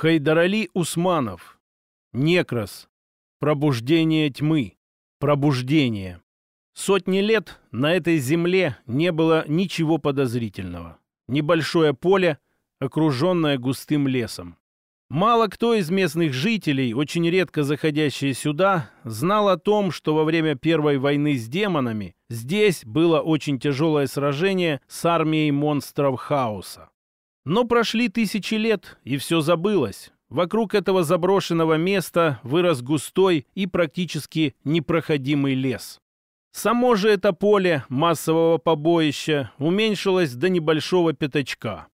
Хайдарали Усманов. Некрос. Пробуждение тьмы. Пробуждение. Сотни лет на этой земле не было ничего подозрительного. Небольшое поле, окруженное густым лесом. Мало кто из местных жителей, очень редко заходящие сюда, знал о том, что во время Первой войны с демонами здесь было очень тяжелое сражение с армией монстров хаоса. Но прошли тысячи лет, и все забылось. Вокруг этого заброшенного места вырос густой и практически непроходимый лес. Само же это поле массового побоища уменьшилось до небольшого пятачка.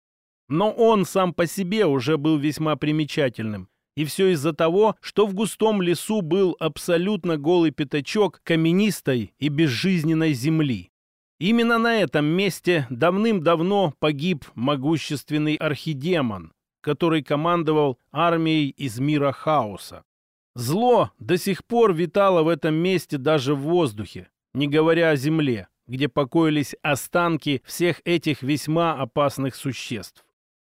Но он сам по себе уже был весьма примечательным. И все из-за того, что в густом лесу был абсолютно голый пятачок каменистой и безжизненной земли. Именно на этом месте давным-давно погиб могущественный архидемон, который командовал армией из мира хаоса. Зло до сих пор витало в этом месте даже в воздухе, не говоря о земле, где покоились останки всех этих весьма опасных существ.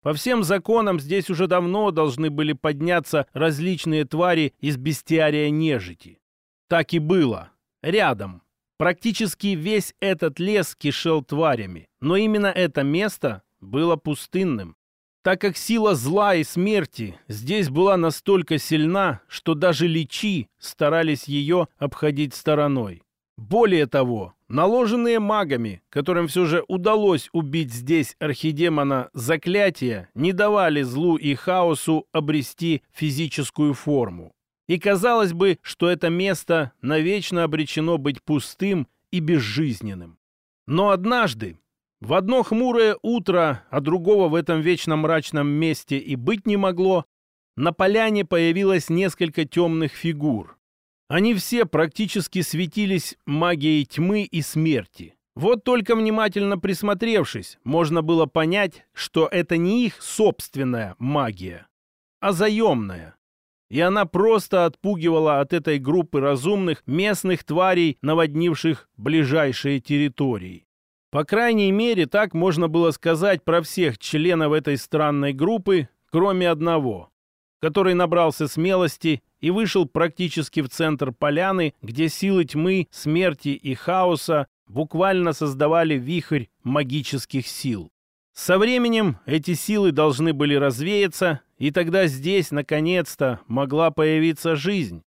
По всем законам здесь уже давно должны были подняться различные твари из бестиария нежити. Так и было. Рядом, Практически весь этот лес кишел тварями, но именно это место было пустынным, так как сила зла и смерти здесь была настолько сильна, что даже личи старались ее обходить стороной. Более того, наложенные магами, которым все же удалось убить здесь архидемона заклятия, не давали злу и хаосу обрести физическую форму. И казалось бы, что это место навечно обречено быть пустым и безжизненным. Но однажды, в одно хмурое утро, а другого в этом вечно мрачном месте и быть не могло, на поляне появилось несколько темных фигур. Они все практически светились магией тьмы и смерти. Вот только внимательно присмотревшись, можно было понять, что это не их собственная магия, а заемная, и она просто отпугивала от этой группы разумных местных тварей, наводнивших ближайшие территории. По крайней мере, так можно было сказать про всех членов этой странной группы, кроме одного, который набрался смелости и вышел практически в центр поляны, где силы тьмы, смерти и хаоса буквально создавали вихрь магических сил. Со временем эти силы должны были развеяться, и тогда здесь, наконец-то, могла появиться жизнь.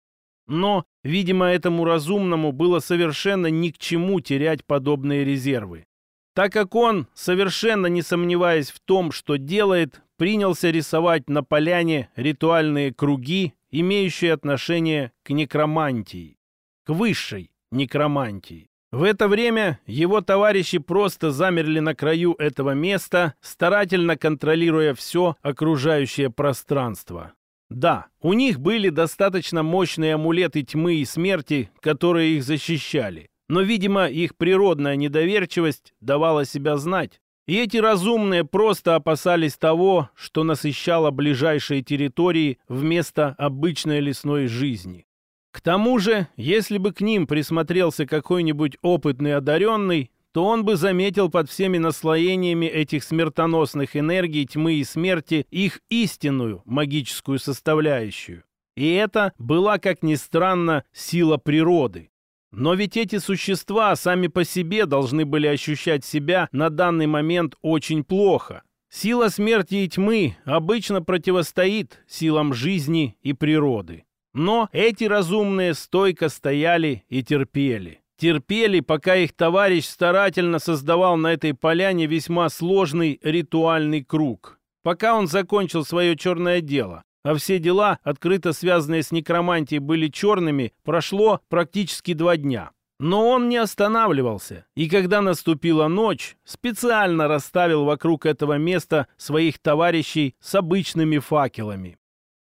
Но, видимо, этому разумному было совершенно ни к чему терять подобные резервы. Так как он, совершенно не сомневаясь в том, что делает, принялся рисовать на поляне ритуальные круги, имеющие отношение к некромантии, к высшей некромантии. В это время его товарищи просто замерли на краю этого места, старательно контролируя все окружающее пространство. Да, у них были достаточно мощные амулеты тьмы и смерти, которые их защищали. Но, видимо, их природная недоверчивость давала себя знать. И эти разумные просто опасались того, что насыщало ближайшие территории вместо обычной лесной жизни. К тому же, если бы к ним присмотрелся какой-нибудь опытный одаренный, то он бы заметил под всеми наслоениями этих смертоносных энергий тьмы и смерти их истинную магическую составляющую. И это была, как ни странно, сила природы. Но ведь эти существа сами по себе должны были ощущать себя на данный момент очень плохо. Сила смерти и тьмы обычно противостоит силам жизни и природы. Но эти разумные стойко стояли и терпели. Терпели, пока их товарищ старательно создавал на этой поляне весьма сложный ритуальный круг. Пока он закончил свое черное дело, а все дела, открыто связанные с некромантией, были черными, прошло практически два дня. Но он не останавливался, и когда наступила ночь, специально расставил вокруг этого места своих товарищей с обычными факелами.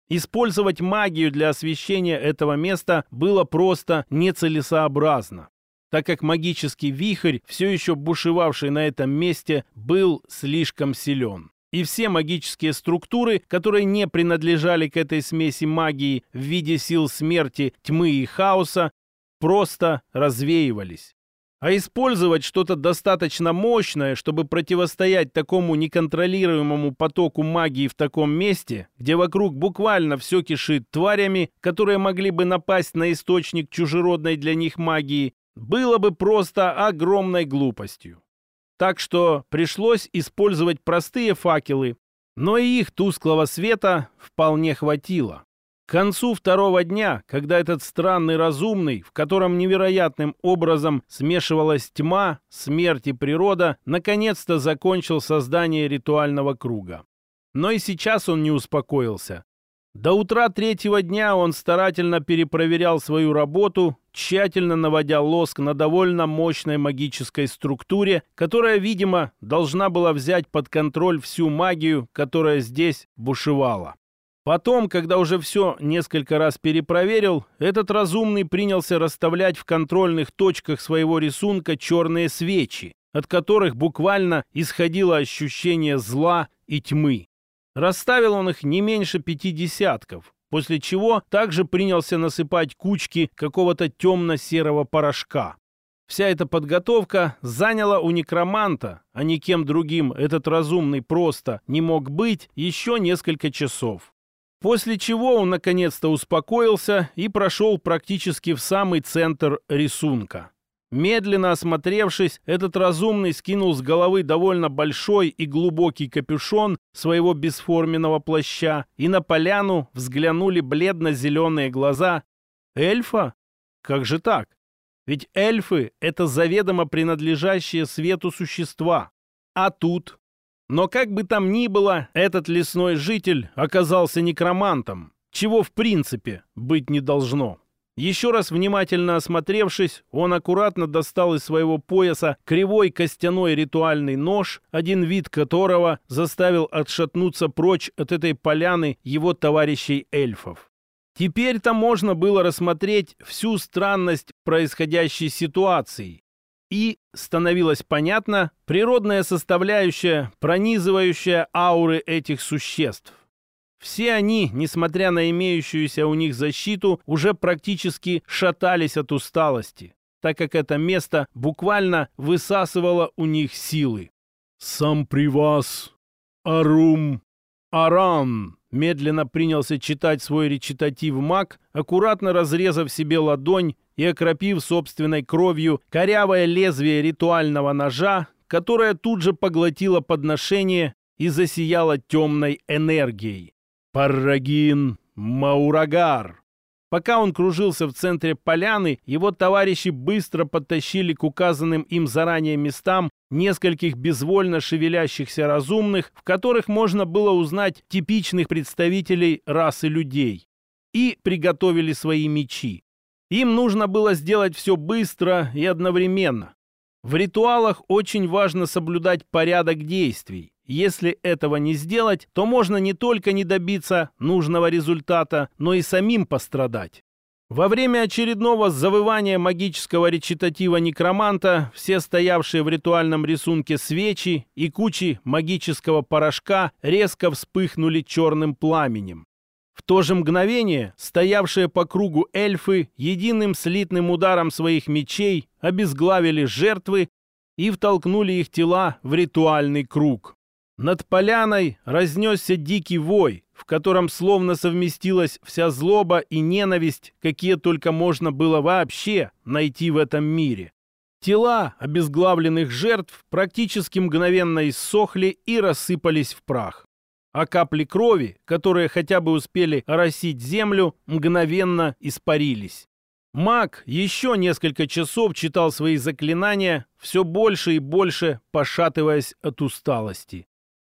Использовать магию для освещения этого места было просто нецелесообразно, так как магический вихрь, все еще бушевавший на этом месте, был слишком силен. И все магические структуры, которые не принадлежали к этой смеси магии в виде сил смерти, тьмы и хаоса, просто развеивались. А использовать что-то достаточно мощное, чтобы противостоять такому неконтролируемому потоку магии в таком месте, где вокруг буквально все кишит тварями, которые могли бы напасть на источник чужеродной для них магии, было бы просто огромной глупостью. Так что пришлось использовать простые факелы, но и их тусклого света вполне хватило. К концу второго дня, когда этот странный разумный, в котором невероятным образом смешивалась тьма, смерть и природа, наконец-то закончил создание ритуального круга. Но и сейчас он не успокоился. До утра третьего дня он старательно перепроверял свою работу, тщательно наводя лоск на довольно мощной магической структуре, которая, видимо, должна была взять под контроль всю магию, которая здесь бушевала. Потом, когда уже все несколько раз перепроверил, этот разумный принялся расставлять в контрольных точках своего рисунка черные свечи, от которых буквально исходило ощущение зла и тьмы. Расставил он их не меньше пяти десятков, после чего также принялся насыпать кучки какого-то темно-серого порошка. Вся эта подготовка заняла у некроманта, а никем другим этот разумный просто не мог быть, еще несколько часов. После чего он наконец-то успокоился и прошел практически в самый центр рисунка. Медленно осмотревшись, этот разумный скинул с головы довольно большой и глубокий капюшон своего бесформенного плаща, и на поляну взглянули бледно-зеленые глаза. Эльфа? Как же так? Ведь эльфы — это заведомо принадлежащие свету существа. А тут но как бы там ни было, этот лесной житель оказался некромантом, чего в принципе быть не должно. Еще раз внимательно осмотревшись, он аккуратно достал из своего пояса кривой костяной ритуальный нож, один вид которого заставил отшатнуться прочь от этой поляны его товарищей эльфов. Теперь-то можно было рассмотреть всю странность происходящей ситуации и становилось понятно природная составляющая, пронизывающая ауры этих существ. Все они, несмотря на имеющуюся у них защиту, уже практически шатались от усталости, так как это место буквально высасывало у них силы. «Сам при вас, Арум, Аран!» Медленно принялся читать свой речитатив маг, аккуратно разрезав себе ладонь и окропив собственной кровью корявое лезвие ритуального ножа, которое тут же поглотило подношение и засияло темной энергией. Паррагин Маурагар. Пока он кружился в центре поляны, его товарищи быстро подтащили к указанным им заранее местам нескольких безвольно шевелящихся разумных, в которых можно было узнать типичных представителей расы людей, и приготовили свои мечи. Им нужно было сделать все быстро и одновременно. В ритуалах очень важно соблюдать порядок действий. Если этого не сделать, то можно не только не добиться нужного результата, но и самим пострадать. Во время очередного завывания магического речитатива некроманта все стоявшие в ритуальном рисунке свечи и кучи магического порошка резко вспыхнули черным пламенем. В то же мгновение стоявшие по кругу эльфы единым слитным ударом своих мечей обезглавили жертвы и втолкнули их тела в ритуальный круг. Над поляной разнесся дикий вой, в котором словно совместилась вся злоба и ненависть, какие только можно было вообще найти в этом мире. Тела обезглавленных жертв практически мгновенно иссохли и рассыпались в прах а капли крови, которые хотя бы успели оросить землю, мгновенно испарились. Маг еще несколько часов читал свои заклинания, все больше и больше пошатываясь от усталости.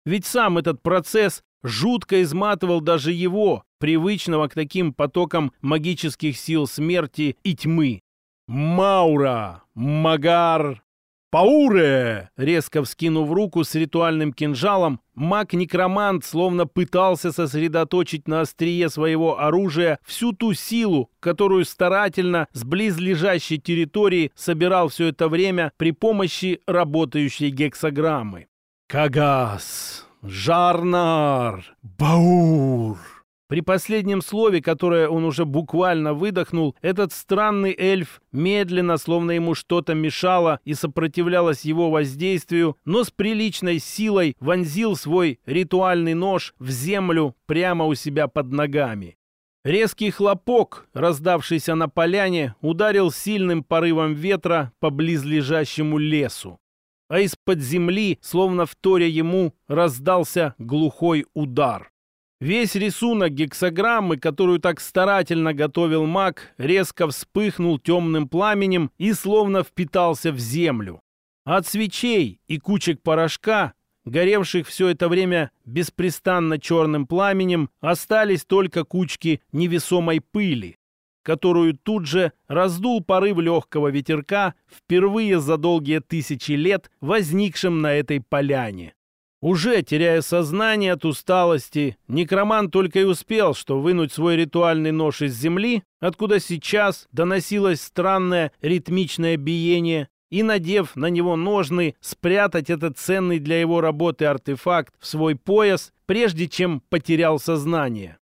Ведь сам этот процесс жутко изматывал даже его, привычного к таким потокам магических сил смерти и тьмы. Маура, Магар, «Пауре!» Резко вскинув руку с ритуальным кинжалом, маг-некромант словно пытался сосредоточить на острие своего оружия всю ту силу, которую старательно с близлежащей территории собирал все это время при помощи работающей гексограммы. «Кагас! Жарнар! Баур!» При последнем слове, которое он уже буквально выдохнул, этот странный эльф медленно, словно ему что-то мешало и сопротивлялось его воздействию, но с приличной силой вонзил свой ритуальный нож в землю прямо у себя под ногами. Резкий хлопок, раздавшийся на поляне, ударил сильным порывом ветра по близлежащему лесу. А из-под земли, словно вторя ему, раздался глухой удар. Весь рисунок гексограммы, которую так старательно готовил маг, резко вспыхнул темным пламенем и словно впитался в землю. От свечей и кучек порошка, горевших все это время беспрестанно черным пламенем, остались только кучки невесомой пыли, которую тут же раздул порыв легкого ветерка, впервые за долгие тысячи лет возникшим на этой поляне. Уже теряя сознание от усталости, некроман только и успел, что вынуть свой ритуальный нож из земли, откуда сейчас доносилось странное ритмичное биение, и, надев на него ножны, спрятать этот ценный для его работы артефакт в свой пояс, прежде чем потерял сознание.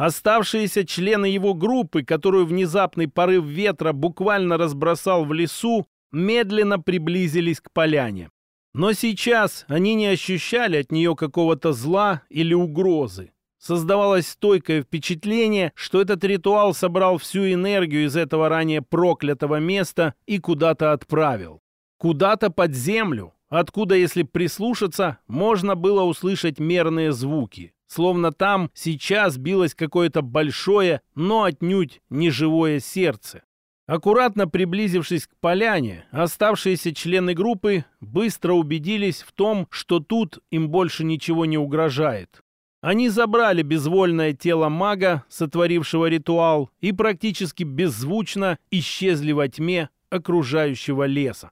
Оставшиеся члены его группы, которую внезапный порыв ветра буквально разбросал в лесу, медленно приблизились к поляне. Но сейчас они не ощущали от нее какого-то зла или угрозы. Создавалось стойкое впечатление, что этот ритуал собрал всю энергию из этого ранее проклятого места и куда-то отправил. Куда-то под землю, откуда, если прислушаться, можно было услышать мерные звуки. Словно там сейчас билось какое-то большое, но отнюдь не живое сердце. Аккуратно приблизившись к поляне, оставшиеся члены группы быстро убедились в том, что тут им больше ничего не угрожает. Они забрали безвольное тело мага, сотворившего ритуал, и практически беззвучно исчезли во тьме окружающего леса.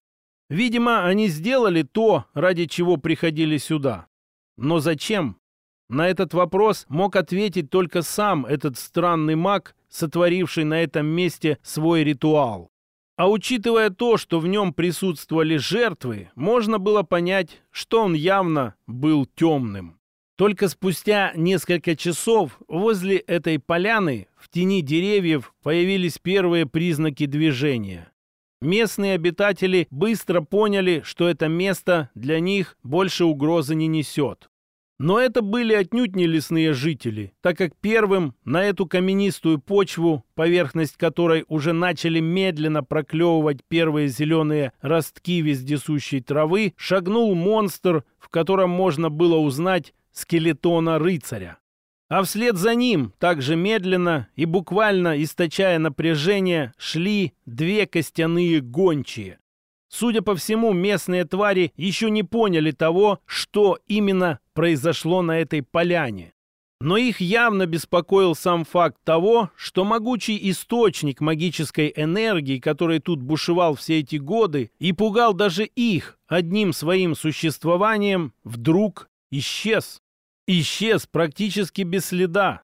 Видимо, они сделали то, ради чего приходили сюда. Но зачем? На этот вопрос мог ответить только сам этот странный маг, сотворивший на этом месте свой ритуал. А учитывая то, что в нем присутствовали жертвы, можно было понять, что он явно был темным. Только спустя несколько часов возле этой поляны в тени деревьев появились первые признаки движения. Местные обитатели быстро поняли, что это место для них больше угрозы не несет. Но это были отнюдь не лесные жители, так как первым на эту каменистую почву, поверхность которой уже начали медленно проклевывать первые зеленые ростки вездесущей травы, шагнул монстр, в котором можно было узнать скелетона рыцаря. А вслед за ним, также медленно и буквально источая напряжение, шли две костяные гончие. Судя по всему, местные твари еще не поняли того, что именно произошло на этой поляне. Но их явно беспокоил сам факт того, что могучий источник магической энергии, который тут бушевал все эти годы и пугал даже их одним своим существованием, вдруг исчез. Исчез практически без следа.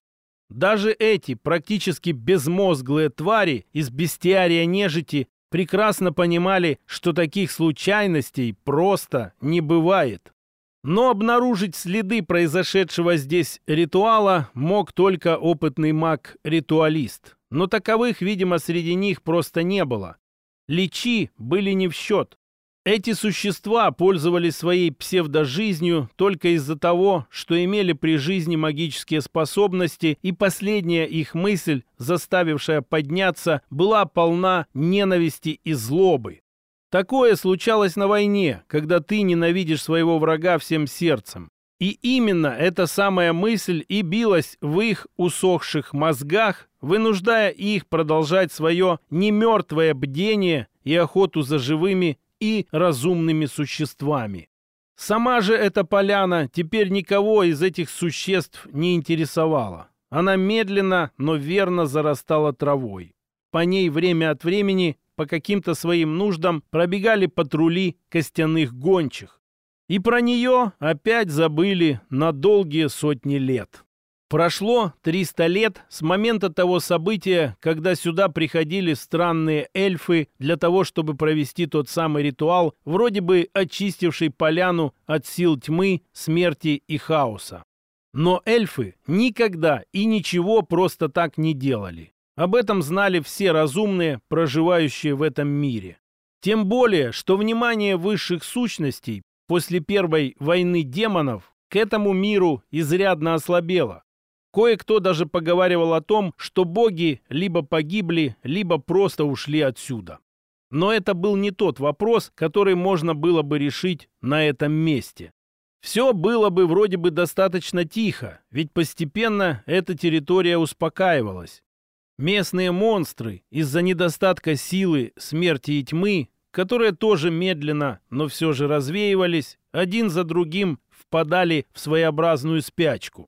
Даже эти практически безмозглые твари из бестиария нежити прекрасно понимали, что таких случайностей просто не бывает. Но обнаружить следы произошедшего здесь ритуала мог только опытный маг-ритуалист. Но таковых, видимо, среди них просто не было. Личи были не в счет. Эти существа пользовались своей псевдожизнью только из-за того, что имели при жизни магические способности, и последняя их мысль, заставившая подняться, была полна ненависти и злобы. Такое случалось на войне, когда ты ненавидишь своего врага всем сердцем. И именно эта самая мысль и билась в их усохших мозгах, вынуждая их продолжать свое немертвое бдение и охоту за живыми и разумными существами. Сама же эта поляна теперь никого из этих существ не интересовала. Она медленно, но верно зарастала травой. По ней время от времени по каким-то своим нуждам пробегали патрули костяных гончих. И про нее опять забыли на долгие сотни лет. Прошло 300 лет с момента того события, когда сюда приходили странные эльфы для того, чтобы провести тот самый ритуал, вроде бы очистивший поляну от сил тьмы, смерти и хаоса. Но эльфы никогда и ничего просто так не делали. Об этом знали все разумные, проживающие в этом мире. Тем более, что внимание высших сущностей после первой войны демонов к этому миру изрядно ослабело. Кое-кто даже поговаривал о том, что боги либо погибли, либо просто ушли отсюда. Но это был не тот вопрос, который можно было бы решить на этом месте. Все было бы вроде бы достаточно тихо, ведь постепенно эта территория успокаивалась. Местные монстры из-за недостатка силы, смерти и тьмы, которые тоже медленно, но все же развеивались, один за другим впадали в своеобразную спячку.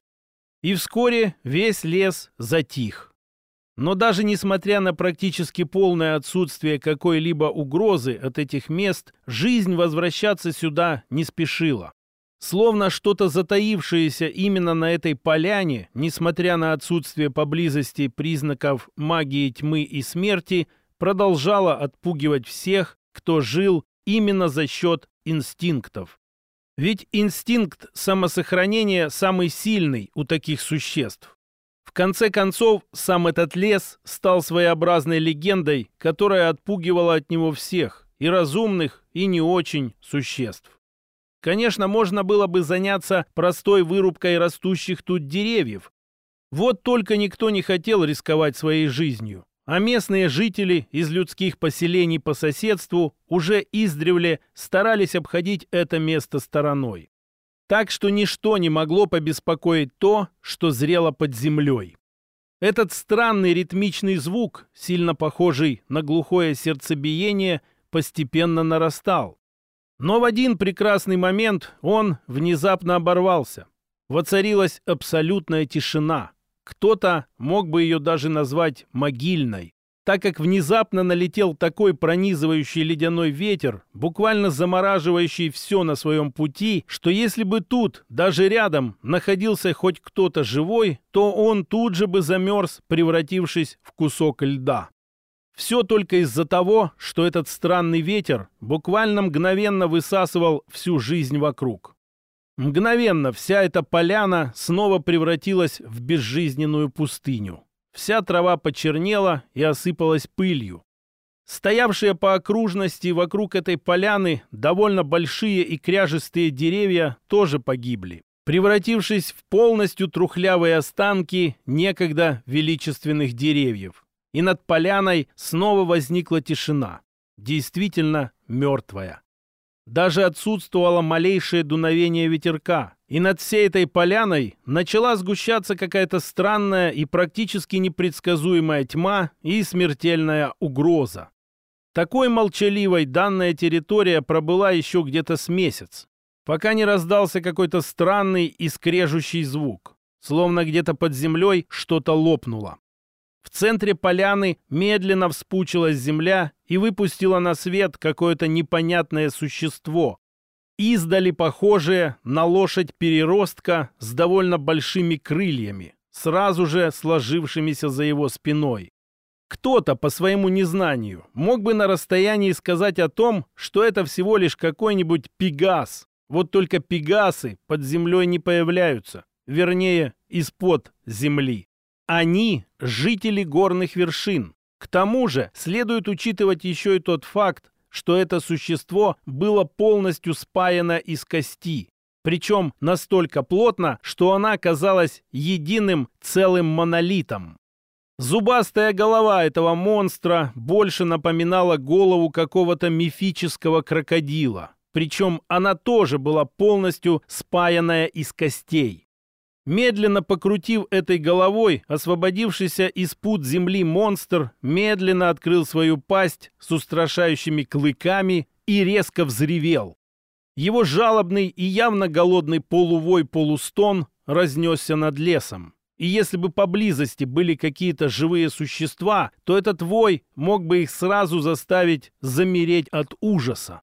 И вскоре весь лес затих. Но даже несмотря на практически полное отсутствие какой-либо угрозы от этих мест, жизнь возвращаться сюда не спешила. Словно что-то затаившееся именно на этой поляне, несмотря на отсутствие поблизости признаков магии тьмы и смерти, продолжало отпугивать всех, кто жил именно за счет инстинктов. Ведь инстинкт самосохранения самый сильный у таких существ. В конце концов, сам этот лес стал своеобразной легендой, которая отпугивала от него всех, и разумных, и не очень существ. Конечно, можно было бы заняться простой вырубкой растущих тут деревьев. Вот только никто не хотел рисковать своей жизнью а местные жители из людских поселений по соседству уже издревле старались обходить это место стороной. Так что ничто не могло побеспокоить то, что зрело под землей. Этот странный ритмичный звук, сильно похожий на глухое сердцебиение, постепенно нарастал. Но в один прекрасный момент он внезапно оборвался. Воцарилась абсолютная тишина – кто-то мог бы ее даже назвать могильной, так как внезапно налетел такой пронизывающий ледяной ветер, буквально замораживающий все на своем пути, что если бы тут, даже рядом, находился хоть кто-то живой, то он тут же бы замерз, превратившись в кусок льда. Все только из-за того, что этот странный ветер буквально мгновенно высасывал всю жизнь вокруг. Мгновенно вся эта поляна снова превратилась в безжизненную пустыню. Вся трава почернела и осыпалась пылью. Стоявшие по окружности вокруг этой поляны довольно большие и кряжестые деревья тоже погибли, превратившись в полностью трухлявые останки некогда величественных деревьев. И над поляной снова возникла тишина, действительно мертвая. Даже отсутствовало малейшее дуновение ветерка, и над всей этой поляной начала сгущаться какая-то странная и практически непредсказуемая тьма и смертельная угроза. Такой молчаливой данная территория пробыла еще где-то с месяц, пока не раздался какой-то странный и скрежущий звук, словно где-то под землей что-то лопнуло. В центре поляны медленно вспучилась земля и выпустила на свет какое-то непонятное существо, издали похожее на лошадь-переростка с довольно большими крыльями, сразу же сложившимися за его спиной. Кто-то по своему незнанию мог бы на расстоянии сказать о том, что это всего лишь какой-нибудь пегас. Вот только пегасы под землей не появляются, вернее, из-под земли. Они – жители горных вершин. К тому же следует учитывать еще и тот факт, что это существо было полностью спаяно из кости, причем настолько плотно, что она казалась единым целым монолитом. Зубастая голова этого монстра больше напоминала голову какого-то мифического крокодила, причем она тоже была полностью спаянная из костей. Медленно покрутив этой головой, освободившийся из пут земли монстр медленно открыл свою пасть с устрашающими клыками и резко взревел. Его жалобный и явно голодный полувой-полустон разнесся над лесом. И если бы поблизости были какие-то живые существа, то этот вой мог бы их сразу заставить замереть от ужаса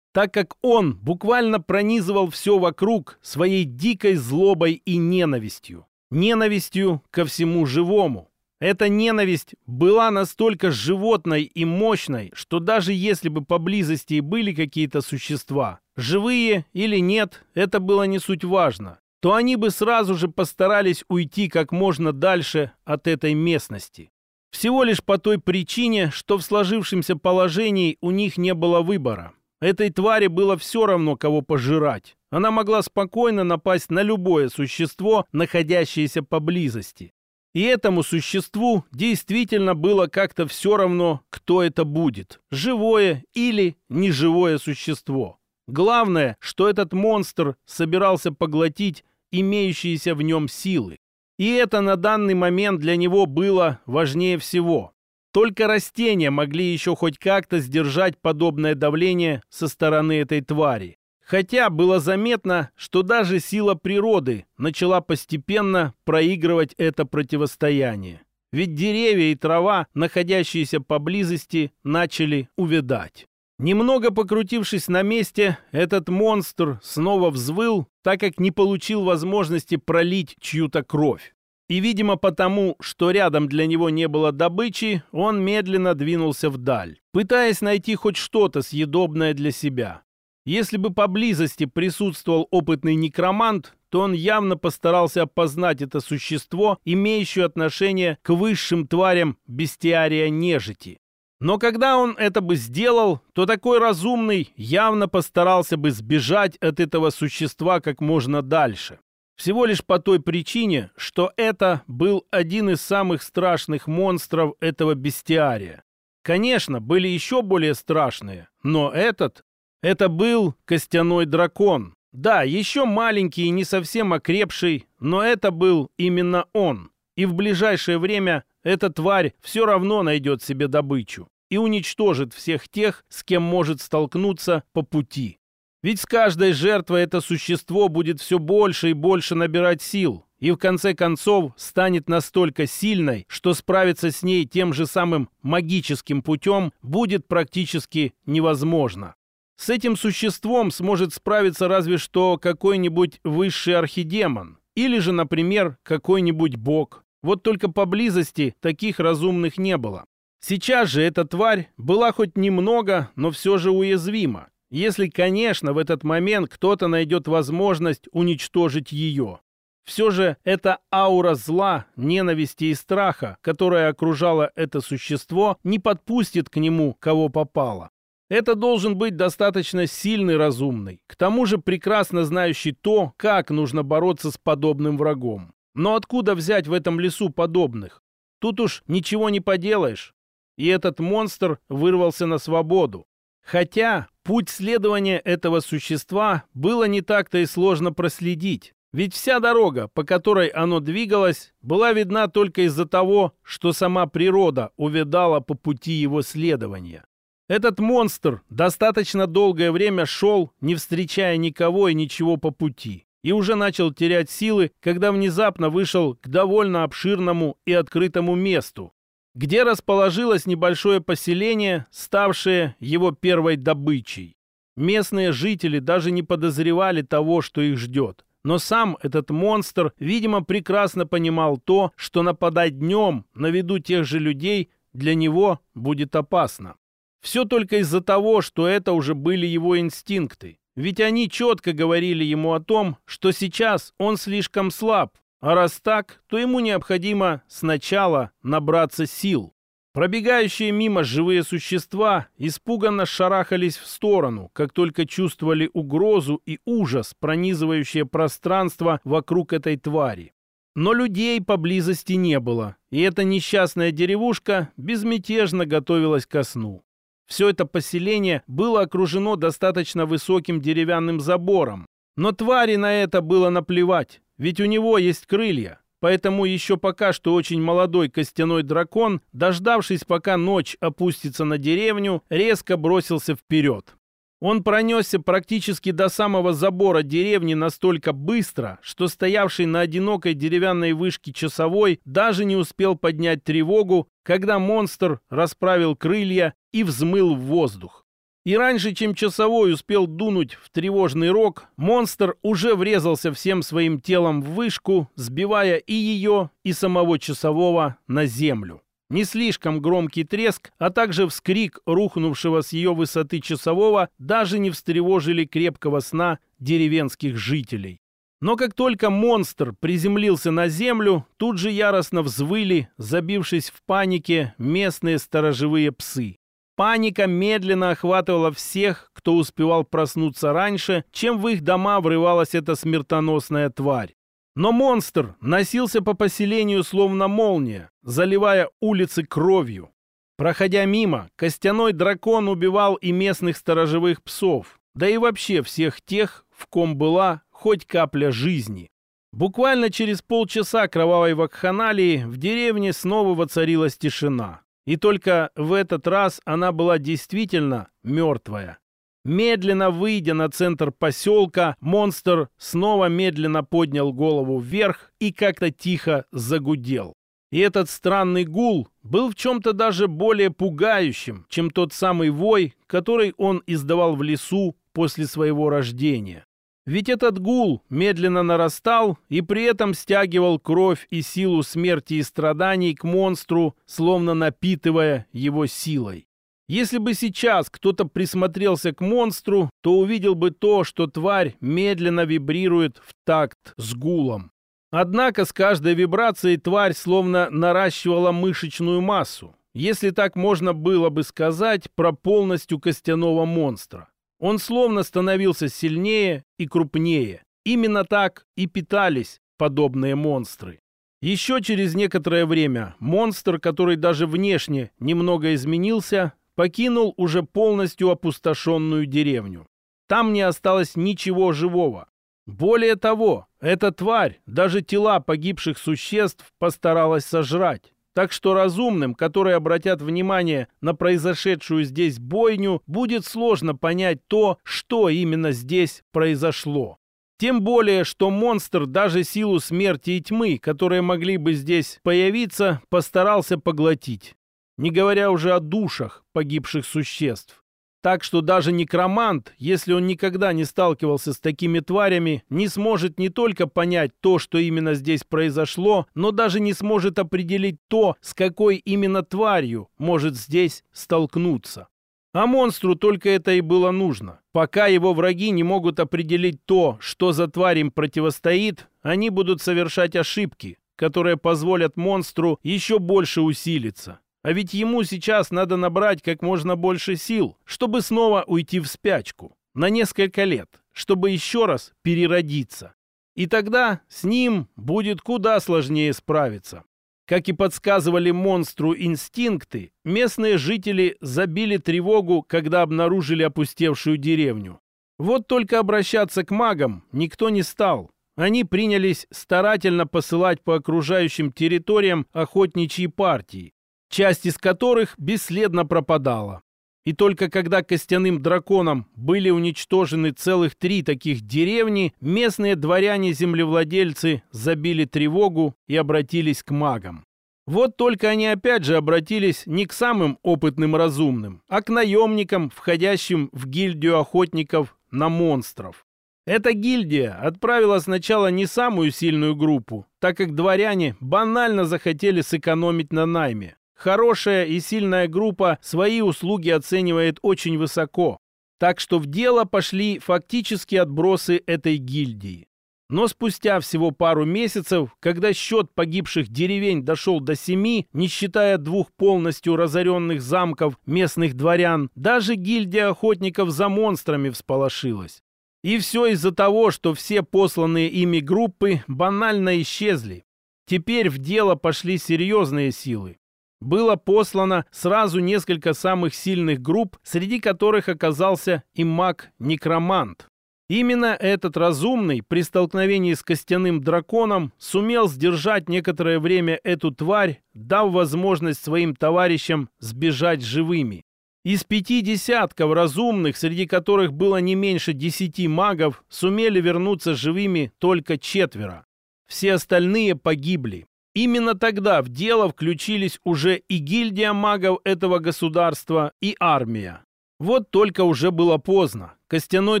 так как он буквально пронизывал все вокруг своей дикой злобой и ненавистью. Ненавистью ко всему живому. Эта ненависть была настолько животной и мощной, что даже если бы поблизости были какие-то существа, живые или нет, это было не суть важно. то они бы сразу же постарались уйти как можно дальше от этой местности. Всего лишь по той причине, что в сложившемся положении у них не было выбора. Этой твари было все равно, кого пожирать. Она могла спокойно напасть на любое существо, находящееся поблизости. И этому существу действительно было как-то все равно, кто это будет – живое или неживое существо. Главное, что этот монстр собирался поглотить имеющиеся в нем силы. И это на данный момент для него было важнее всего. Только растения могли еще хоть как-то сдержать подобное давление со стороны этой твари. Хотя было заметно, что даже сила природы начала постепенно проигрывать это противостояние. Ведь деревья и трава, находящиеся поблизости, начали увядать. Немного покрутившись на месте, этот монстр снова взвыл, так как не получил возможности пролить чью-то кровь. И, видимо, потому, что рядом для него не было добычи, он медленно двинулся вдаль, пытаясь найти хоть что-то съедобное для себя. Если бы поблизости присутствовал опытный некромант, то он явно постарался опознать это существо, имеющее отношение к высшим тварям бестиария нежити. Но когда он это бы сделал, то такой разумный явно постарался бы сбежать от этого существа как можно дальше. Всего лишь по той причине, что это был один из самых страшных монстров этого бестиария. Конечно, были еще более страшные, но этот... Это был костяной дракон. Да, еще маленький и не совсем окрепший, но это был именно он. И в ближайшее время эта тварь все равно найдет себе добычу и уничтожит всех тех, с кем может столкнуться по пути. Ведь с каждой жертвой это существо будет все больше и больше набирать сил, и в конце концов станет настолько сильной, что справиться с ней тем же самым магическим путем будет практически невозможно. С этим существом сможет справиться разве что какой-нибудь высший архидемон, или же, например, какой-нибудь бог. Вот только поблизости таких разумных не было. Сейчас же эта тварь была хоть немного, но все же уязвима. Если, конечно, в этот момент кто-то найдет возможность уничтожить ее. Все же эта аура зла, ненависти и страха, которая окружала это существо, не подпустит к нему, кого попало. Это должен быть достаточно сильный разумный, к тому же прекрасно знающий то, как нужно бороться с подобным врагом. Но откуда взять в этом лесу подобных? Тут уж ничего не поделаешь. И этот монстр вырвался на свободу. Хотя путь следования этого существа было не так-то и сложно проследить. Ведь вся дорога, по которой оно двигалось, была видна только из-за того, что сама природа увидала по пути его следования. Этот монстр достаточно долгое время шел, не встречая никого и ничего по пути, и уже начал терять силы, когда внезапно вышел к довольно обширному и открытому месту, где расположилось небольшое поселение, ставшее его первой добычей. Местные жители даже не подозревали того, что их ждет. Но сам этот монстр, видимо, прекрасно понимал то, что нападать днем на виду тех же людей для него будет опасно. Все только из-за того, что это уже были его инстинкты. Ведь они четко говорили ему о том, что сейчас он слишком слаб, а раз так, то ему необходимо сначала набраться сил. Пробегающие мимо живые существа испуганно шарахались в сторону, как только чувствовали угрозу и ужас, пронизывающее пространство вокруг этой твари. Но людей поблизости не было, и эта несчастная деревушка безмятежно готовилась ко сну. Все это поселение было окружено достаточно высоким деревянным забором, но твари на это было наплевать. Ведь у него есть крылья. Поэтому еще пока что очень молодой костяной дракон, дождавшись, пока ночь опустится на деревню, резко бросился вперед. Он пронесся практически до самого забора деревни настолько быстро, что стоявший на одинокой деревянной вышке часовой даже не успел поднять тревогу, когда монстр расправил крылья и взмыл в воздух. И раньше, чем часовой успел дунуть в тревожный рог, монстр уже врезался всем своим телом в вышку, сбивая и ее, и самого часового на землю. Не слишком громкий треск, а также вскрик рухнувшего с ее высоты часового даже не встревожили крепкого сна деревенских жителей. Но как только монстр приземлился на землю, тут же яростно взвыли, забившись в панике, местные сторожевые псы. Паника медленно охватывала всех, кто успевал проснуться раньше, чем в их дома врывалась эта смертоносная тварь. Но монстр носился по поселению словно молния, заливая улицы кровью. Проходя мимо, костяной дракон убивал и местных сторожевых псов, да и вообще всех тех, в ком была хоть капля жизни. Буквально через полчаса кровавой вакханалии в деревне снова воцарилась тишина. И только в этот раз она была действительно мертвая. Медленно выйдя на центр поселка, монстр снова медленно поднял голову вверх и как-то тихо загудел. И этот странный гул был в чем-то даже более пугающим, чем тот самый вой, который он издавал в лесу после своего рождения. Ведь этот гул медленно нарастал и при этом стягивал кровь и силу смерти и страданий к монстру, словно напитывая его силой. Если бы сейчас кто-то присмотрелся к монстру, то увидел бы то, что тварь медленно вибрирует в такт с гулом. Однако с каждой вибрацией тварь словно наращивала мышечную массу, если так можно было бы сказать про полностью костяного монстра. Он словно становился сильнее и крупнее. Именно так и питались подобные монстры. Еще через некоторое время монстр, который даже внешне немного изменился, покинул уже полностью опустошенную деревню. Там не осталось ничего живого. Более того, эта тварь даже тела погибших существ постаралась сожрать. Так что разумным, которые обратят внимание на произошедшую здесь бойню, будет сложно понять то, что именно здесь произошло. Тем более, что монстр даже силу смерти и тьмы, которые могли бы здесь появиться, постарался поглотить. Не говоря уже о душах погибших существ. Так что даже некромант, если он никогда не сталкивался с такими тварями, не сможет не только понять то, что именно здесь произошло, но даже не сможет определить то, с какой именно тварью может здесь столкнуться. А монстру только это и было нужно. Пока его враги не могут определить то, что за тварь им противостоит, они будут совершать ошибки, которые позволят монстру еще больше усилиться. А ведь ему сейчас надо набрать как можно больше сил, чтобы снова уйти в спячку. На несколько лет, чтобы еще раз переродиться. И тогда с ним будет куда сложнее справиться. Как и подсказывали монстру инстинкты, местные жители забили тревогу, когда обнаружили опустевшую деревню. Вот только обращаться к магам никто не стал. Они принялись старательно посылать по окружающим территориям охотничьи партии, часть из которых бесследно пропадала. И только когда костяным драконам были уничтожены целых три таких деревни, местные дворяне-землевладельцы забили тревогу и обратились к магам. Вот только они опять же обратились не к самым опытным разумным, а к наемникам, входящим в гильдию охотников на монстров. Эта гильдия отправила сначала не самую сильную группу, так как дворяне банально захотели сэкономить на найме. Хорошая и сильная группа свои услуги оценивает очень высоко. Так что в дело пошли фактически отбросы этой гильдии. Но спустя всего пару месяцев, когда счет погибших деревень дошел до семи, не считая двух полностью разоренных замков местных дворян, даже гильдия охотников за монстрами всполошилась. И все из-за того, что все посланные ими группы банально исчезли. Теперь в дело пошли серьезные силы было послано сразу несколько самых сильных групп, среди которых оказался и маг-некромант. Именно этот разумный при столкновении с костяным драконом сумел сдержать некоторое время эту тварь, дав возможность своим товарищам сбежать живыми. Из пяти десятков разумных, среди которых было не меньше десяти магов, сумели вернуться живыми только четверо. Все остальные погибли. Именно тогда в дело включились уже и гильдия магов этого государства, и армия. Вот только уже было поздно. Костяной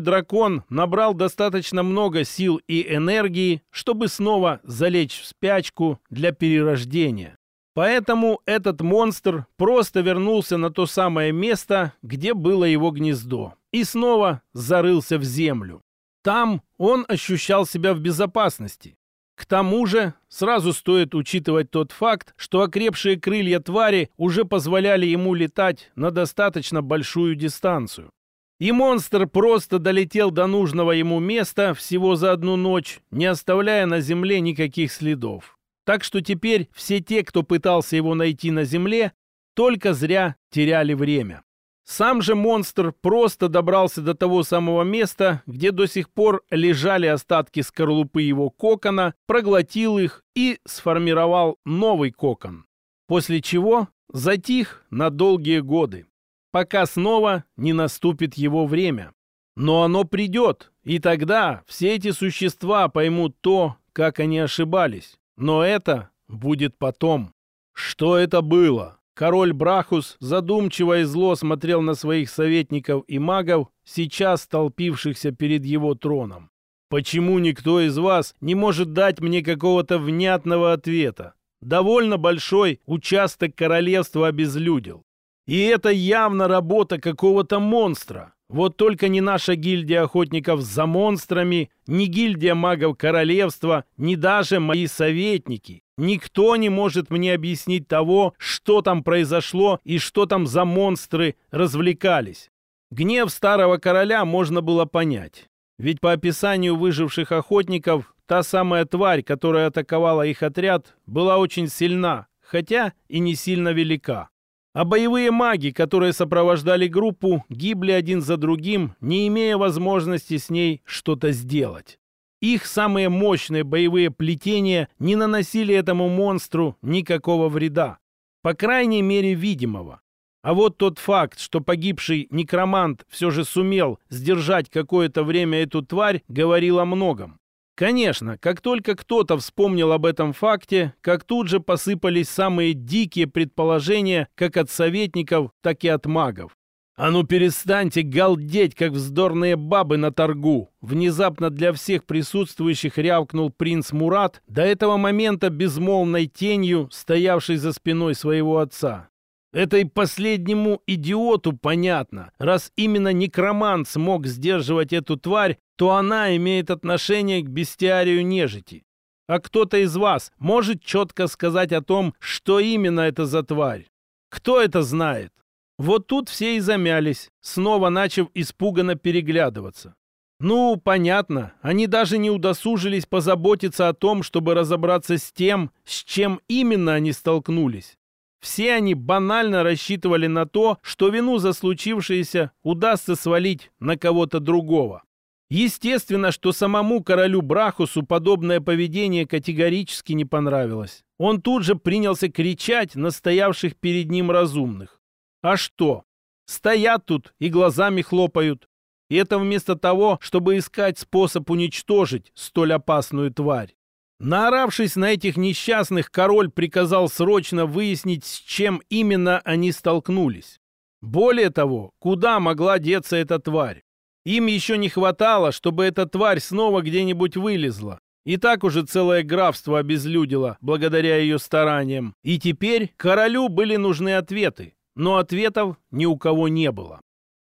дракон набрал достаточно много сил и энергии, чтобы снова залечь в спячку для перерождения. Поэтому этот монстр просто вернулся на то самое место, где было его гнездо, и снова зарылся в землю. Там он ощущал себя в безопасности. К тому же сразу стоит учитывать тот факт, что окрепшие крылья твари уже позволяли ему летать на достаточно большую дистанцию. И монстр просто долетел до нужного ему места всего за одну ночь, не оставляя на земле никаких следов. Так что теперь все те, кто пытался его найти на земле, только зря теряли время. Сам же монстр просто добрался до того самого места, где до сих пор лежали остатки скорлупы его кокона, проглотил их и сформировал новый кокон. После чего затих на долгие годы, пока снова не наступит его время. Но оно придет, и тогда все эти существа поймут то, как они ошибались. Но это будет потом. Что это было? Король Брахус задумчиво и зло смотрел на своих советников и магов, сейчас столпившихся перед его троном. «Почему никто из вас не может дать мне какого-то внятного ответа? Довольно большой участок королевства обезлюдил. И это явно работа какого-то монстра. Вот только ни наша гильдия охотников за монстрами, ни гильдия магов королевства, ни даже мои советники. Никто не может мне объяснить того, что там произошло и что там за монстры развлекались. Гнев старого короля можно было понять. Ведь по описанию выживших охотников, та самая тварь, которая атаковала их отряд, была очень сильна, хотя и не сильно велика. А боевые маги, которые сопровождали группу, гибли один за другим, не имея возможности с ней что-то сделать. Их самые мощные боевые плетения не наносили этому монстру никакого вреда. По крайней мере, видимого. А вот тот факт, что погибший некромант все же сумел сдержать какое-то время эту тварь, говорил о многом. Конечно, как только кто-то вспомнил об этом факте, как тут же посыпались самые дикие предположения как от советников, так и от магов. «А ну перестаньте галдеть, как вздорные бабы на торгу!» Внезапно для всех присутствующих рявкнул принц Мурат, до этого момента безмолвной тенью, стоявший за спиной своего отца. Это и последнему идиоту понятно. Раз именно некромант смог сдерживать эту тварь, то она имеет отношение к бестиарию нежити. А кто-то из вас может четко сказать о том, что именно это за тварь? Кто это знает? Вот тут все и замялись, снова начав испуганно переглядываться. Ну, понятно, они даже не удосужились позаботиться о том, чтобы разобраться с тем, с чем именно они столкнулись. Все они банально рассчитывали на то, что вину за случившееся удастся свалить на кого-то другого. Естественно, что самому королю Брахусу подобное поведение категорически не понравилось. Он тут же принялся кричать на стоявших перед ним разумных. А что? Стоят тут и глазами хлопают. И это вместо того, чтобы искать способ уничтожить столь опасную тварь. Наоравшись на этих несчастных, король приказал срочно выяснить, с чем именно они столкнулись. Более того, куда могла деться эта тварь? Им еще не хватало, чтобы эта тварь снова где-нибудь вылезла. И так уже целое графство обезлюдило, благодаря ее стараниям. И теперь королю были нужны ответы, но ответов ни у кого не было.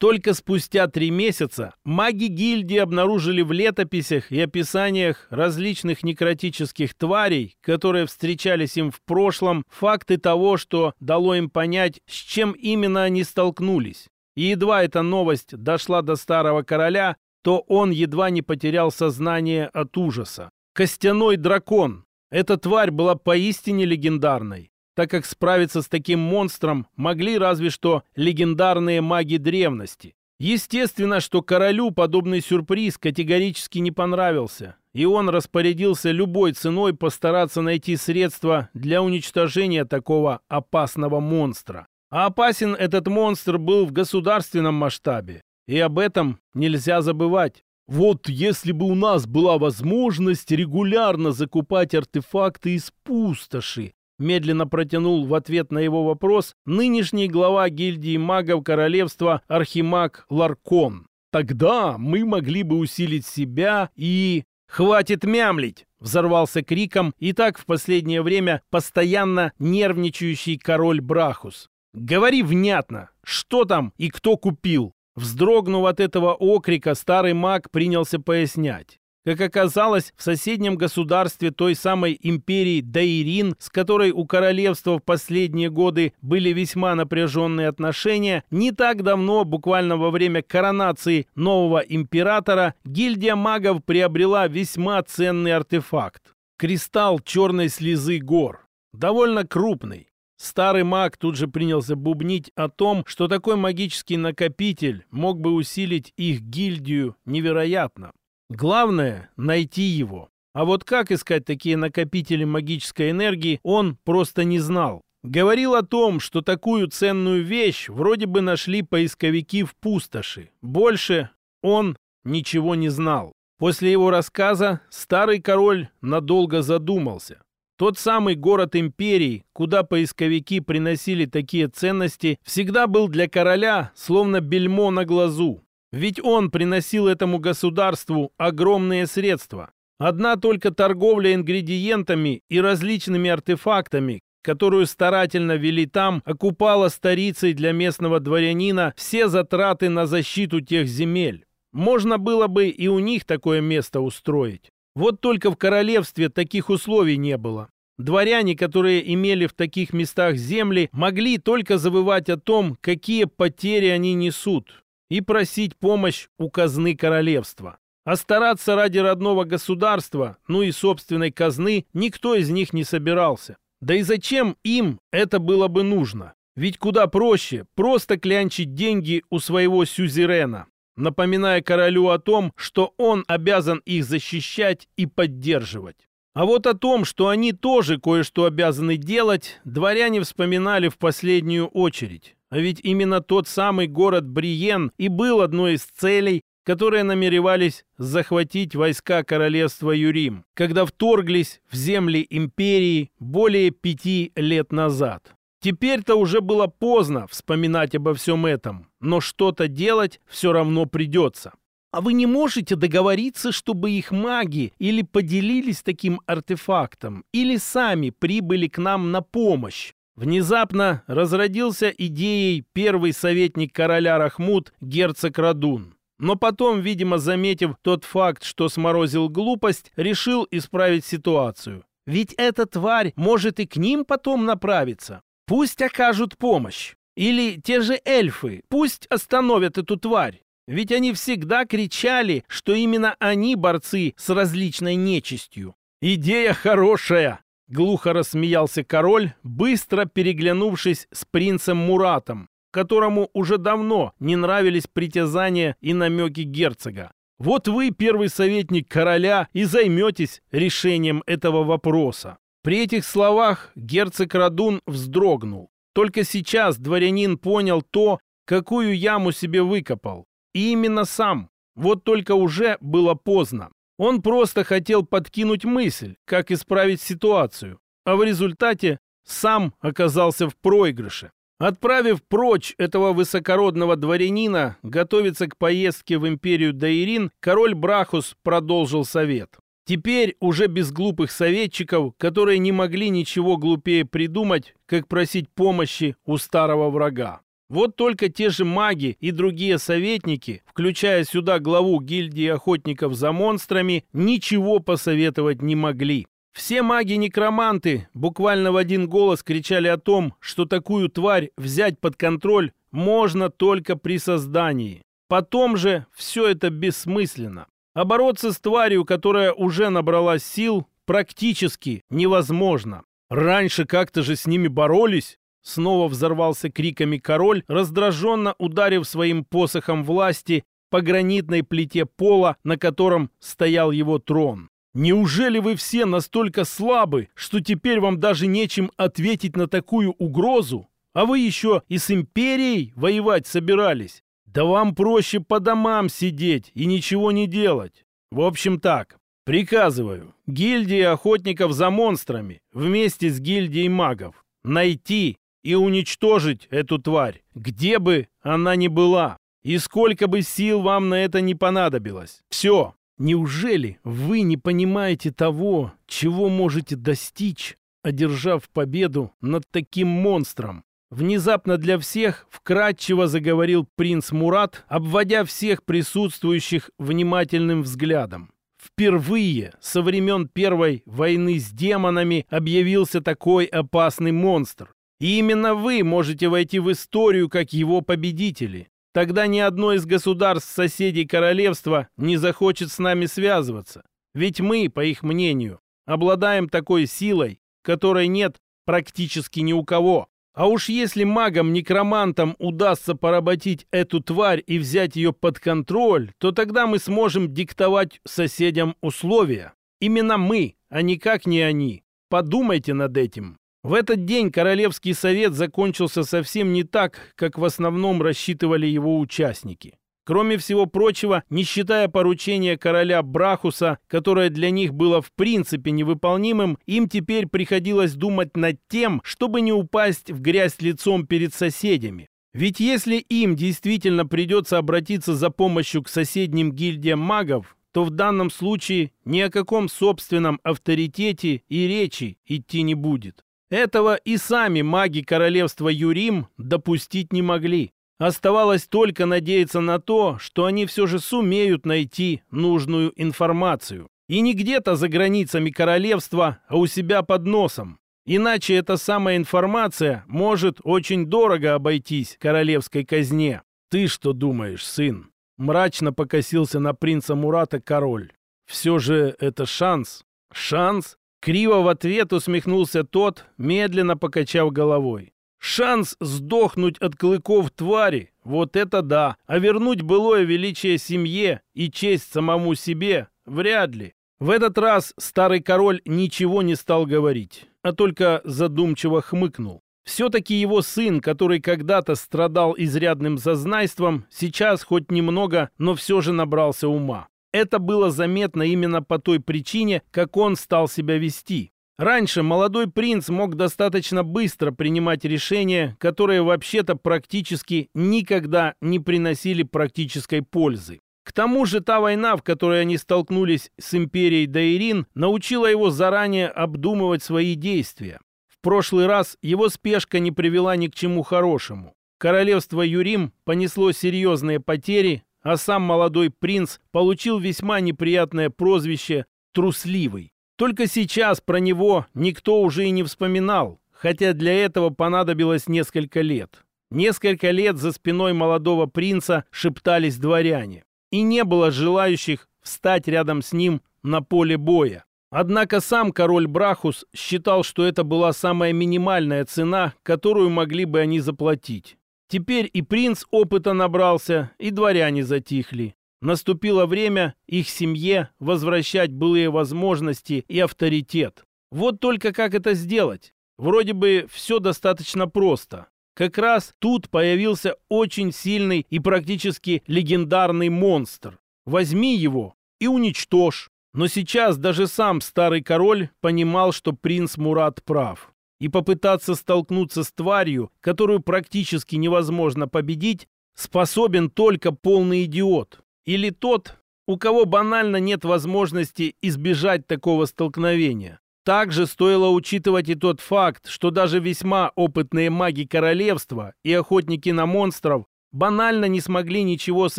Только спустя три месяца маги гильдии обнаружили в летописях и описаниях различных некротических тварей, которые встречались им в прошлом, факты того, что дало им понять, с чем именно они столкнулись. И едва эта новость дошла до старого короля, то он едва не потерял сознание от ужаса. Костяной дракон. Эта тварь была поистине легендарной так как справиться с таким монстром могли разве что легендарные маги древности. Естественно, что королю подобный сюрприз категорически не понравился, и он распорядился любой ценой постараться найти средства для уничтожения такого опасного монстра. А опасен этот монстр был в государственном масштабе, и об этом нельзя забывать. Вот если бы у нас была возможность регулярно закупать артефакты из пустоши, медленно протянул в ответ на его вопрос нынешний глава гильдии магов королевства Архимаг Ларкон. Тогда мы могли бы усилить себя и... «Хватит мямлить!» — взорвался криком и так в последнее время постоянно нервничающий король Брахус. «Говори внятно, что там и кто купил?» Вздрогнув от этого окрика, старый маг принялся пояснять. Как оказалось, в соседнем государстве той самой империи Даирин, с которой у королевства в последние годы были весьма напряженные отношения, не так давно, буквально во время коронации нового императора, гильдия магов приобрела весьма ценный артефакт. Кристалл черной слезы гор. Довольно крупный. Старый маг тут же принялся бубнить о том, что такой магический накопитель мог бы усилить их гильдию невероятно. Главное — найти его. А вот как искать такие накопители магической энергии, он просто не знал. Говорил о том, что такую ценную вещь вроде бы нашли поисковики в пустоши. Больше он ничего не знал. После его рассказа старый король надолго задумался. Тот самый город империи, куда поисковики приносили такие ценности, всегда был для короля словно бельмо на глазу. Ведь он приносил этому государству огромные средства. Одна только торговля ингредиентами и различными артефактами, которую старательно вели там, окупала старицей для местного дворянина все затраты на защиту тех земель. Можно было бы и у них такое место устроить. Вот только в королевстве таких условий не было. Дворяне, которые имели в таких местах земли, могли только завывать о том, какие потери они несут, и просить помощь у казны королевства. А стараться ради родного государства, ну и собственной казны, никто из них не собирался. Да и зачем им это было бы нужно? Ведь куда проще просто клянчить деньги у своего сюзерена, напоминая королю о том, что он обязан их защищать и поддерживать. А вот о том, что они тоже кое-что обязаны делать, дворяне вспоминали в последнюю очередь. А ведь именно тот самый город Бриен и был одной из целей, которые намеревались захватить войска королевства Юрим, когда вторглись в земли империи более пяти лет назад. Теперь-то уже было поздно вспоминать обо всем этом, но что-то делать все равно придется. А вы не можете договориться, чтобы их маги или поделились таким артефактом, или сами прибыли к нам на помощь? Внезапно разродился идеей первый советник короля Рахмут, герцог Радун. Но потом, видимо, заметив тот факт, что сморозил глупость, решил исправить ситуацию. Ведь эта тварь может и к ним потом направиться. Пусть окажут помощь. Или те же эльфы, пусть остановят эту тварь. Ведь они всегда кричали, что именно они борцы с различной нечистью. Идея хорошая, Глухо рассмеялся король, быстро переглянувшись с принцем Муратом, которому уже давно не нравились притязания и намеки герцога. Вот вы, первый советник короля, и займетесь решением этого вопроса. При этих словах герцог Радун вздрогнул. Только сейчас дворянин понял то, какую яму себе выкопал. И именно сам. Вот только уже было поздно. Он просто хотел подкинуть мысль, как исправить ситуацию, а в результате сам оказался в проигрыше. Отправив прочь этого высокородного дворянина готовиться к поездке в империю Даирин, король Брахус продолжил совет. Теперь уже без глупых советчиков, которые не могли ничего глупее придумать, как просить помощи у старого врага. Вот только те же маги и другие советники, включая сюда главу гильдии охотников за монстрами, ничего посоветовать не могли. Все маги-некроманты буквально в один голос кричали о том, что такую тварь взять под контроль можно только при создании. Потом же все это бессмысленно. А с тварью, которая уже набрала сил, практически невозможно. Раньше как-то же с ними боролись, Снова взорвался криками король, раздраженно ударив своим посохом власти по гранитной плите пола, на котором стоял его трон. «Неужели вы все настолько слабы, что теперь вам даже нечем ответить на такую угрозу? А вы еще и с империей воевать собирались? Да вам проще по домам сидеть и ничего не делать. В общем так, приказываю, гильдии охотников за монстрами вместе с гильдией магов найти и уничтожить эту тварь, где бы она ни была, и сколько бы сил вам на это не понадобилось. Все. Неужели вы не понимаете того, чего можете достичь, одержав победу над таким монстром? Внезапно для всех вкратчиво заговорил принц Мурат, обводя всех присутствующих внимательным взглядом. Впервые со времен Первой войны с демонами объявился такой опасный монстр. И именно вы можете войти в историю как его победители. Тогда ни одно из государств соседей королевства не захочет с нами связываться. Ведь мы, по их мнению, обладаем такой силой, которой нет практически ни у кого. А уж если магам-некромантам удастся поработить эту тварь и взять ее под контроль, то тогда мы сможем диктовать соседям условия. Именно мы, а никак не они. Подумайте над этим. В этот день Королевский совет закончился совсем не так, как в основном рассчитывали его участники. Кроме всего прочего, не считая поручения короля Брахуса, которое для них было в принципе невыполнимым, им теперь приходилось думать над тем, чтобы не упасть в грязь лицом перед соседями. Ведь если им действительно придется обратиться за помощью к соседним гильдиям магов, то в данном случае ни о каком собственном авторитете и речи идти не будет. Этого и сами маги королевства Юрим допустить не могли. Оставалось только надеяться на то, что они все же сумеют найти нужную информацию. И не где-то за границами королевства, а у себя под носом. Иначе эта самая информация может очень дорого обойтись королевской казне. «Ты что думаешь, сын?» Мрачно покосился на принца Мурата король. «Все же это шанс». «Шанс?» Криво в ответ усмехнулся тот, медленно покачав головой. Шанс сдохнуть от клыков твари, вот это да, а вернуть былое величие семье и честь самому себе вряд ли. В этот раз старый король ничего не стал говорить, а только задумчиво хмыкнул. Все-таки его сын, который когда-то страдал изрядным зазнайством, сейчас хоть немного, но все же набрался ума. Это было заметно именно по той причине, как он стал себя вести. Раньше молодой принц мог достаточно быстро принимать решения, которые вообще-то практически никогда не приносили практической пользы. К тому же та война, в которой они столкнулись с империей Дайрин, научила его заранее обдумывать свои действия. В прошлый раз его спешка не привела ни к чему хорошему. Королевство Юрим понесло серьезные потери, а сам молодой принц получил весьма неприятное прозвище «трусливый». Только сейчас про него никто уже и не вспоминал, хотя для этого понадобилось несколько лет. Несколько лет за спиной молодого принца шептались дворяне, и не было желающих встать рядом с ним на поле боя. Однако сам король Брахус считал, что это была самая минимальная цена, которую могли бы они заплатить. Теперь и принц опыта набрался, и дворяне затихли. Наступило время их семье возвращать былые возможности и авторитет. Вот только как это сделать? Вроде бы все достаточно просто. Как раз тут появился очень сильный и практически легендарный монстр. Возьми его и уничтожь. Но сейчас даже сам старый король понимал, что принц Мурат прав. И попытаться столкнуться с тварью, которую практически невозможно победить, способен только полный идиот. Или тот, у кого банально нет возможности избежать такого столкновения. Также стоило учитывать и тот факт, что даже весьма опытные маги королевства и охотники на монстров банально не смогли ничего с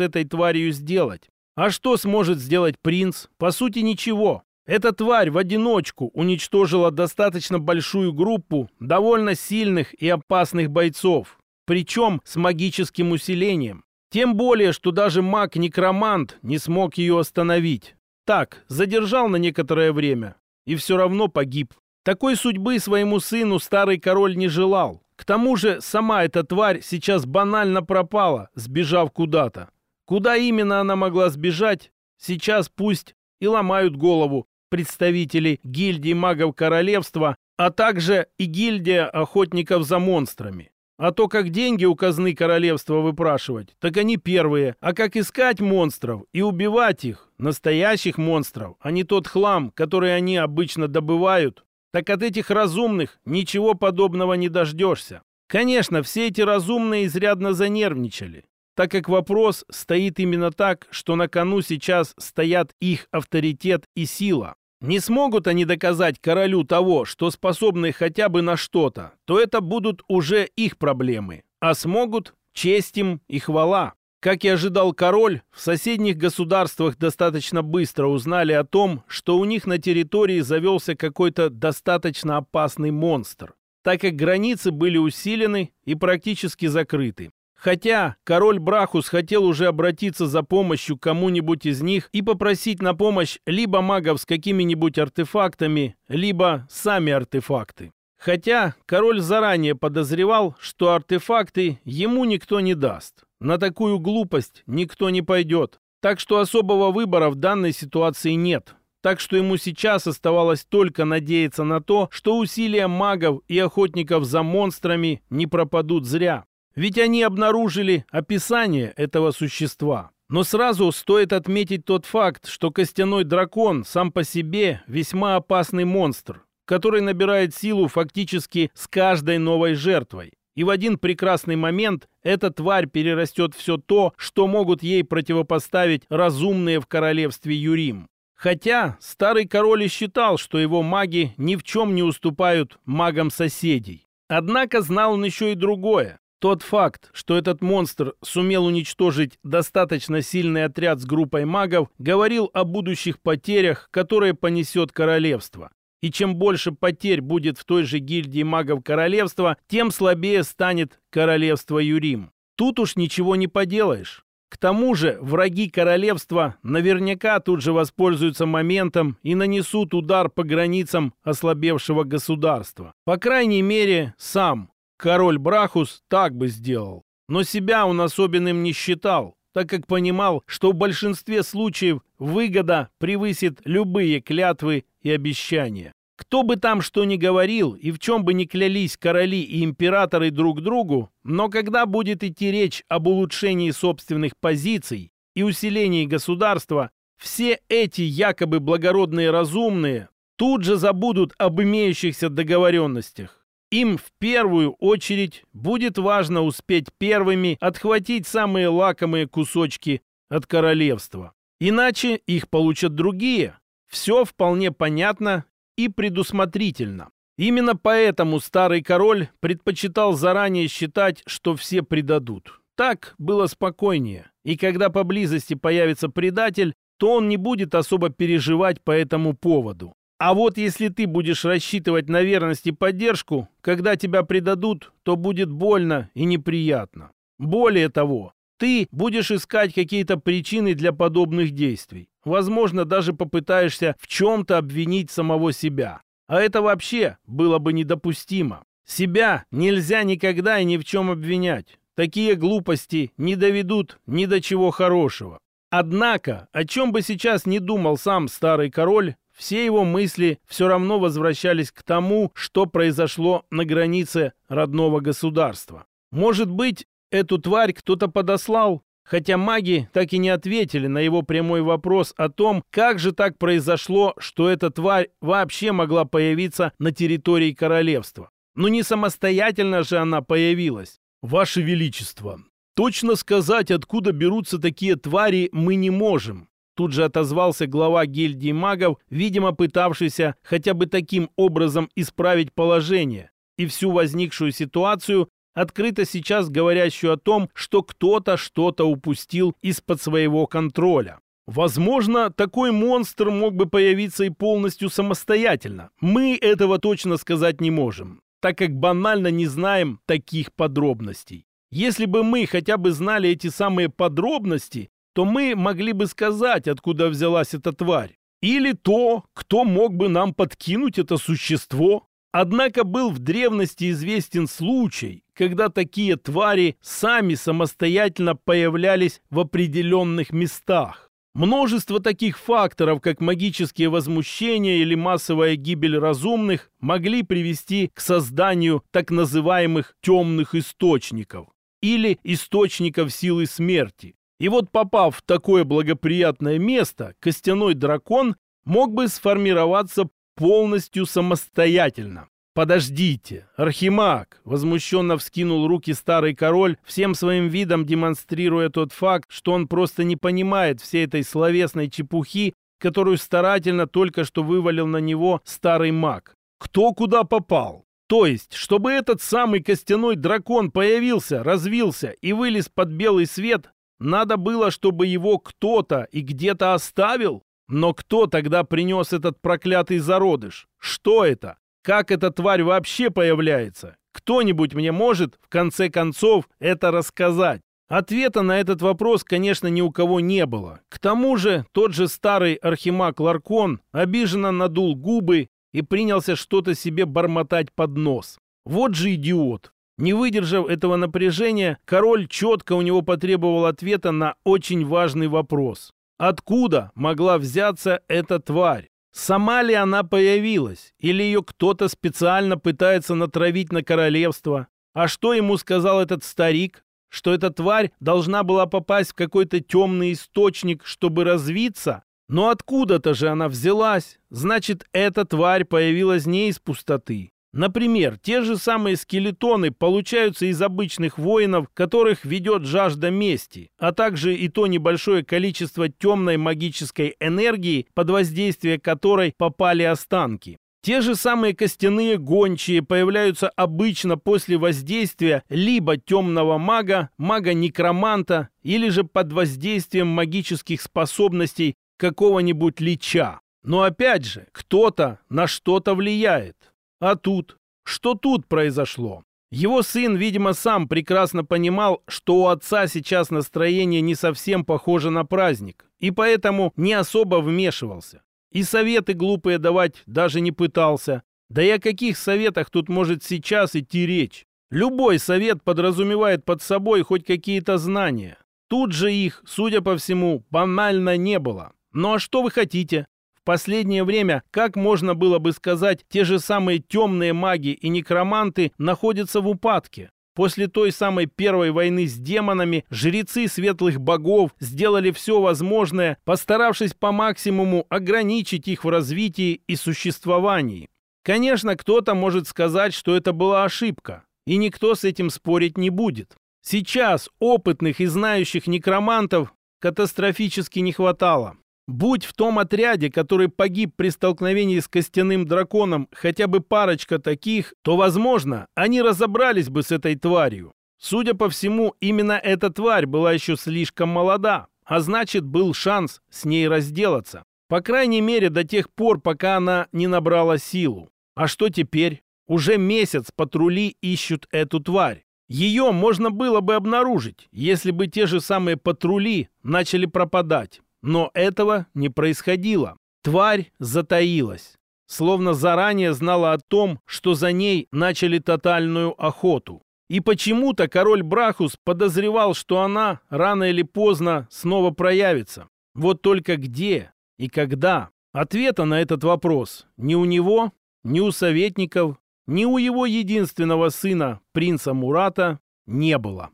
этой тварью сделать. А что сможет сделать принц? По сути, ничего. Эта тварь в одиночку уничтожила достаточно большую группу довольно сильных и опасных бойцов, причем с магическим усилением. Тем более, что даже маг-некромант не смог ее остановить. Так, задержал на некоторое время и все равно погиб. Такой судьбы своему сыну старый король не желал. К тому же сама эта тварь сейчас банально пропала, сбежав куда-то. Куда именно она могла сбежать, сейчас пусть и ломают голову представители гильдии магов королевства, а также и гильдия охотников за монстрами. А то, как деньги у казны королевства выпрашивать, так они первые. А как искать монстров и убивать их, настоящих монстров, а не тот хлам, который они обычно добывают, так от этих разумных ничего подобного не дождешься. Конечно, все эти разумные изрядно занервничали, так как вопрос стоит именно так, что на кону сейчас стоят их авторитет и сила. Не смогут они доказать королю того, что способны хотя бы на что-то, то это будут уже их проблемы. А смогут – честь им и хвала. Как и ожидал король, в соседних государствах достаточно быстро узнали о том, что у них на территории завелся какой-то достаточно опасный монстр, так как границы были усилены и практически закрыты. Хотя король Брахус хотел уже обратиться за помощью кому-нибудь из них и попросить на помощь либо магов с какими-нибудь артефактами, либо сами артефакты. Хотя король заранее подозревал, что артефакты ему никто не даст. На такую глупость никто не пойдет. Так что особого выбора в данной ситуации нет. Так что ему сейчас оставалось только надеяться на то, что усилия магов и охотников за монстрами не пропадут зря. Ведь они обнаружили описание этого существа. Но сразу стоит отметить тот факт, что костяной дракон сам по себе весьма опасный монстр, который набирает силу фактически с каждой новой жертвой. И в один прекрасный момент эта тварь перерастет все то, что могут ей противопоставить разумные в королевстве Юрим. Хотя старый король и считал, что его маги ни в чем не уступают магам соседей. Однако знал он еще и другое. Тот факт, что этот монстр сумел уничтожить достаточно сильный отряд с группой магов, говорил о будущих потерях, которые понесет королевство. И чем больше потерь будет в той же гильдии магов королевства, тем слабее станет королевство Юрим. Тут уж ничего не поделаешь. К тому же враги королевства наверняка тут же воспользуются моментом и нанесут удар по границам ослабевшего государства. По крайней мере, сам Король Брахус так бы сделал. Но себя он особенным не считал, так как понимал, что в большинстве случаев выгода превысит любые клятвы и обещания. Кто бы там что ни говорил и в чем бы ни клялись короли и императоры друг другу, но когда будет идти речь об улучшении собственных позиций и усилении государства, все эти якобы благородные разумные тут же забудут об имеющихся договоренностях. Им в первую очередь будет важно успеть первыми отхватить самые лакомые кусочки от королевства. Иначе их получат другие. Все вполне понятно и предусмотрительно. Именно поэтому старый король предпочитал заранее считать, что все предадут. Так было спокойнее. И когда поблизости появится предатель, то он не будет особо переживать по этому поводу. А вот если ты будешь рассчитывать на верность и поддержку, когда тебя предадут, то будет больно и неприятно. Более того, ты будешь искать какие-то причины для подобных действий. Возможно, даже попытаешься в чем-то обвинить самого себя. А это вообще было бы недопустимо. Себя нельзя никогда и ни в чем обвинять. Такие глупости не доведут ни до чего хорошего. Однако, о чем бы сейчас не думал сам старый король, все его мысли все равно возвращались к тому, что произошло на границе родного государства. Может быть, эту тварь кто-то подослал? Хотя маги так и не ответили на его прямой вопрос о том, как же так произошло, что эта тварь вообще могла появиться на территории королевства. Но не самостоятельно же она появилась. «Ваше Величество, точно сказать, откуда берутся такие твари, мы не можем. Тут же отозвался глава гильдии магов, видимо, пытавшийся хотя бы таким образом исправить положение и всю возникшую ситуацию, открыто сейчас говорящую о том, что кто-то что-то упустил из-под своего контроля. Возможно, такой монстр мог бы появиться и полностью самостоятельно. Мы этого точно сказать не можем, так как банально не знаем таких подробностей. Если бы мы хотя бы знали эти самые подробности, то мы могли бы сказать, откуда взялась эта тварь. Или то, кто мог бы нам подкинуть это существо. Однако был в древности известен случай, когда такие твари сами самостоятельно появлялись в определенных местах. Множество таких факторов, как магические возмущения или массовая гибель разумных, могли привести к созданию так называемых темных источников или источников силы смерти. И вот попав в такое благоприятное место, костяной дракон мог бы сформироваться полностью самостоятельно. «Подождите, Архимаг!» — возмущенно вскинул руки старый король, всем своим видом демонстрируя тот факт, что он просто не понимает всей этой словесной чепухи, которую старательно только что вывалил на него старый маг. Кто куда попал? То есть, чтобы этот самый костяной дракон появился, развился и вылез под белый свет, надо было, чтобы его кто-то и где-то оставил? Но кто тогда принес этот проклятый зародыш? Что это? Как эта тварь вообще появляется? Кто-нибудь мне может, в конце концов, это рассказать? Ответа на этот вопрос, конечно, ни у кого не было. К тому же тот же старый архимаг Ларкон обиженно надул губы и принялся что-то себе бормотать под нос. Вот же идиот! Не выдержав этого напряжения, король четко у него потребовал ответа на очень важный вопрос. Откуда могла взяться эта тварь? Сама ли она появилась? Или ее кто-то специально пытается натравить на королевство? А что ему сказал этот старик? Что эта тварь должна была попасть в какой-то темный источник, чтобы развиться? Но откуда-то же она взялась? Значит, эта тварь появилась не из пустоты. Например, те же самые скелетоны получаются из обычных воинов, которых ведет жажда мести, а также и то небольшое количество темной магической энергии, под воздействие которой попали останки. Те же самые костяные гончие появляются обычно после воздействия либо темного мага, мага-некроманта, или же под воздействием магических способностей какого-нибудь лича. Но опять же, кто-то на что-то влияет. А тут? Что тут произошло? Его сын, видимо, сам прекрасно понимал, что у отца сейчас настроение не совсем похоже на праздник, и поэтому не особо вмешивался. И советы глупые давать даже не пытался. Да и о каких советах тут может сейчас идти речь? Любой совет подразумевает под собой хоть какие-то знания. Тут же их, судя по всему, банально не было. Ну а что вы хотите? Последнее время, как можно было бы сказать, те же самые темные маги и некроманты находятся в упадке. После той самой первой войны с демонами жрецы светлых богов сделали все возможное, постаравшись по максимуму ограничить их в развитии и существовании. Конечно, кто-то может сказать, что это была ошибка, и никто с этим спорить не будет. Сейчас опытных и знающих некромантов катастрофически не хватало. Будь в том отряде, который погиб при столкновении с костяным драконом, хотя бы парочка таких, то, возможно, они разобрались бы с этой тварью. Судя по всему, именно эта тварь была еще слишком молода, а значит, был шанс с ней разделаться. По крайней мере, до тех пор, пока она не набрала силу. А что теперь? Уже месяц патрули ищут эту тварь. Ее можно было бы обнаружить, если бы те же самые патрули начали пропадать. Но этого не происходило. Тварь затаилась, словно заранее знала о том, что за ней начали тотальную охоту. И почему-то король Брахус подозревал, что она рано или поздно снова проявится. Вот только где и когда? Ответа на этот вопрос ни у него, ни у советников, ни у его единственного сына, принца Мурата, не было.